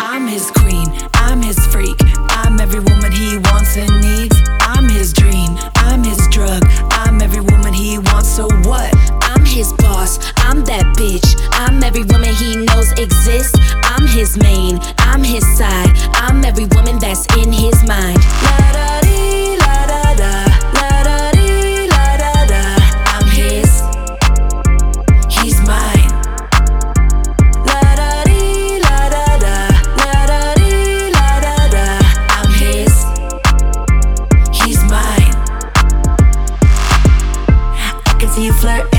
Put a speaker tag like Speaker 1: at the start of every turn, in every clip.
Speaker 1: I'm his queen, I'm his freak, I'm every woman he wants and needs. I'm his dream, I'm his drug, I'm every woman he wants. So what?
Speaker 2: I'm his boss, I'm that bitch. I'm every woman he knows exists. I'm his main, I'm his side.
Speaker 1: See you flirting.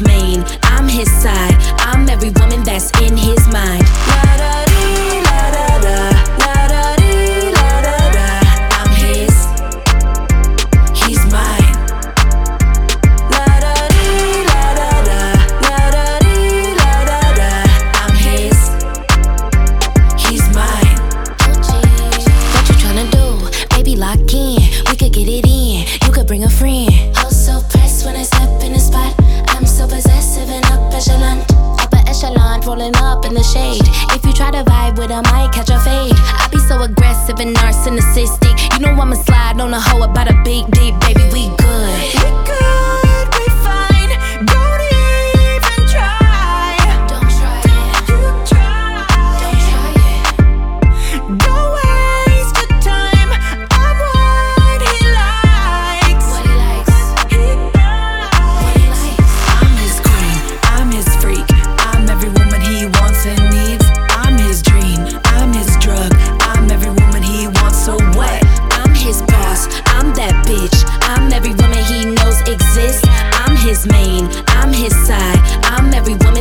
Speaker 1: His I'm his
Speaker 2: side. I'm every woman that's in his mind. La da la da da, la da la da da. I'm his, he's mine. La da la da da, la da la da da. I'm his, he's mine. What you tryna do? Baby, lock in. We could get it in. You could bring a friend. Shade. If you try to vibe with, I might catch a fade. I be so aggressive and narcissistic. You know I'ma slide on a hoe about a big deep, baby. main. I'm his side. I'm every woman